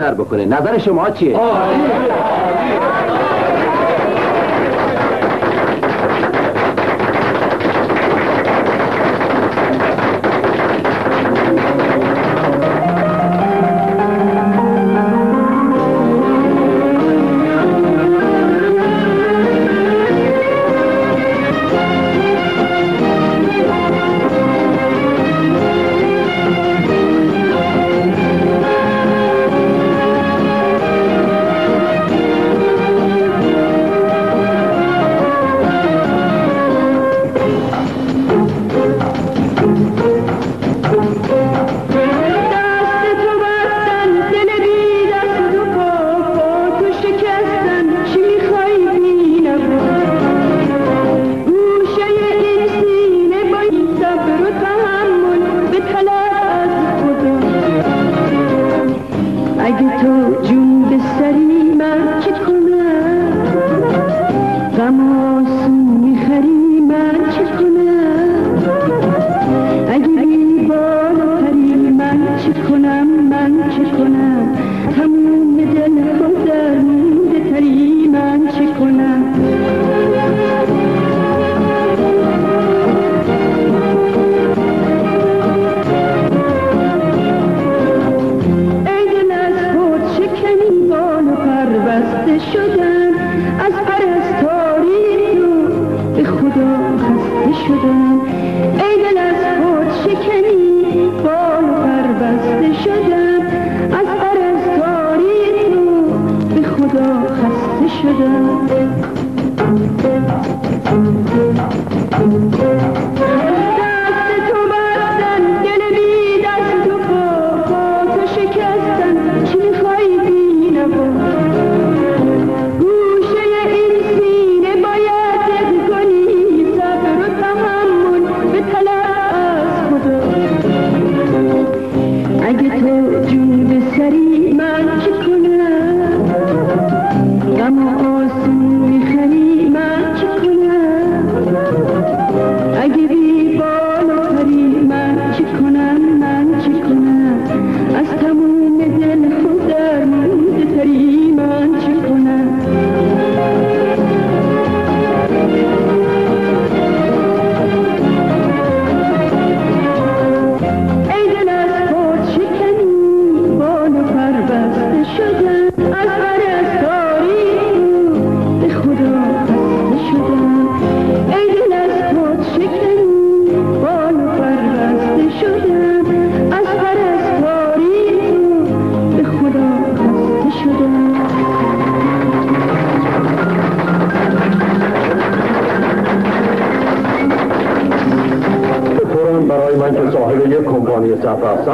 بکنه نظر شما چیه؟ آه. اگه تا جون به سری من که کنم غمان شدم از پرستاری تو به خدا خسته شدم ای دل از خود شکنی بال پر بسته شدم از پرستاری تو به خدا خسته شدم Thank you. Claudio Chapa.